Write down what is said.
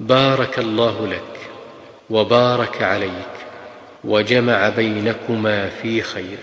بارك الله لك وبارك عليك وجمع بينكما في خير.